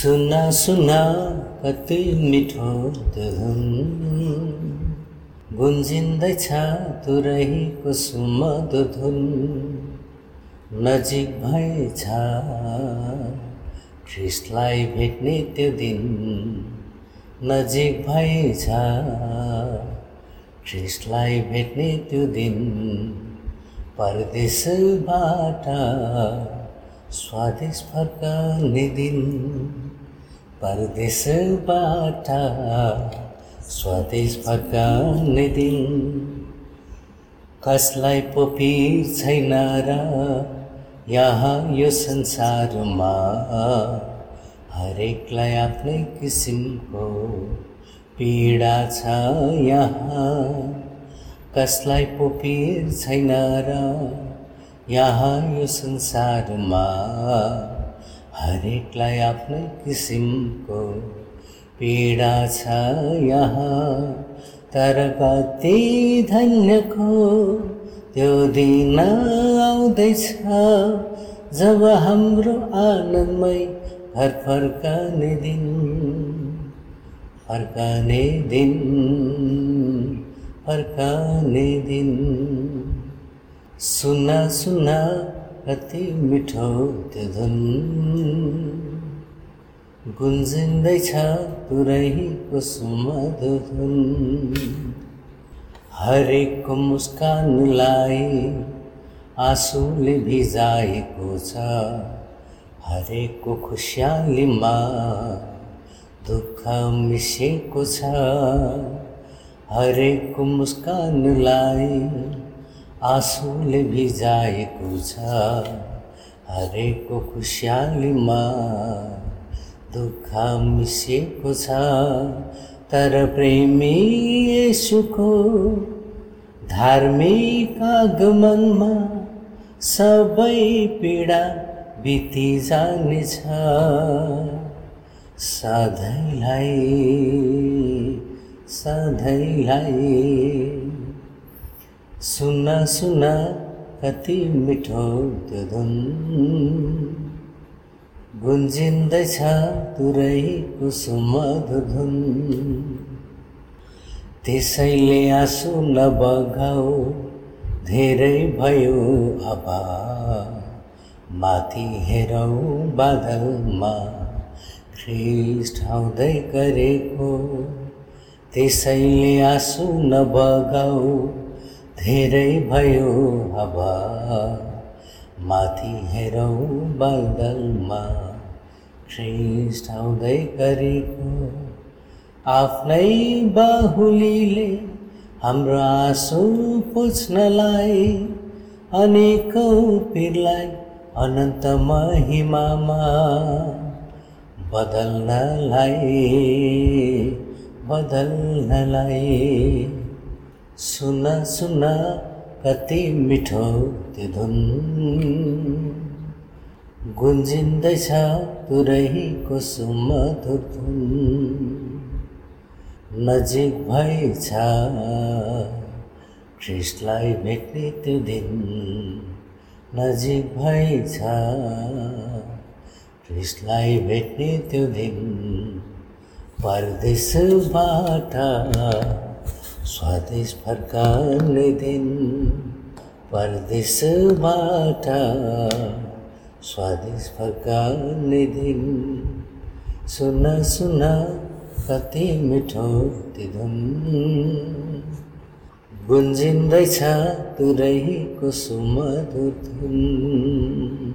सुना सुना कति मिठो धुन गुन्जिँदैछ तुरहीको सुमधुर धुन नजिक भएछ ख्रिस्टलाई भेट्ने त्यो दिन। नजिक भएछ ख्रिस्टलाई भेट्ने त्यो दिन। परदेशबाट स्वदेश फर्कने दिन। परदेशबाट स्वदेश फर्कने दिन। कसलाई पो पिर छैन र यहाँ यो संसारमा? हरेकलाई आफ्नै किसिमको पीडा छ यहाँ। कसलाई पो पिर छैन र यहाँ यो संसारमा? हरेकलाई आफ्नै किसिमको पीडा छ यहाँ तर कति धन्यको त्यो दिन आउँदैछ। जब हाम्रो आनन्दमय घर फर्कने दिन फर्कने दिन फर्कने दिन। सुना सुना कति मिठो त्यो धुन गुन्जिँदैछ तुरैको सुमधुर धुन हरेकको मुस्कानलाई आँसुले भिजाएको छ। हरेकको खुसियालीमा दुःख मिसिएको छ। हरेकको मुस्कानलाई आँसुले भिजाएको छ हरेकको खुसियालीमा दुःख मिसिएको छ तर प्रेमी यसुको धार्मिक आगमनमा सबै पीडा बिति जानेछ। सधैँलाई सधैँलाई। सुना सुना कति मिठो त्यो धुन गुन्जिँदैछ तुरैको सुमधुर धुन त्यसैले आँसु नबगाऊ धेरै भयो अब माथि हेरौँ बादलमा ख्रिस्ट आउँदै गरेको। त्यसैले आँसु नबगाऊ धेरै भयो अब माथि हेरौँ बादलमा। ख्रिस्ट आउँदै गरेको आफ्नै बाहुलीले हाम्रो आँसु पुछ्नलाई अनेकौँ पिरलाई अनन्त महिमामा बदल्नलाई बदल्नलाई। सुना सुना कति मिठो त्यो धुन गुन्जिँदैछ तुरहीको सुमधुर धुन नजिक भएछ ख्रिस्टलाई भेट्ने त्यो दिन। नजिक भएछ ख्रिस्टलाई भेट्ने त्यो दिन। परदेशबाट स्वदेश फर्काउने दिन परदेशबाट स्वदेश फर्काउने दिन सुन सुन कति मिठो ती धुन गुन्जिँदैछ तुरहीको सुमधुर धुन।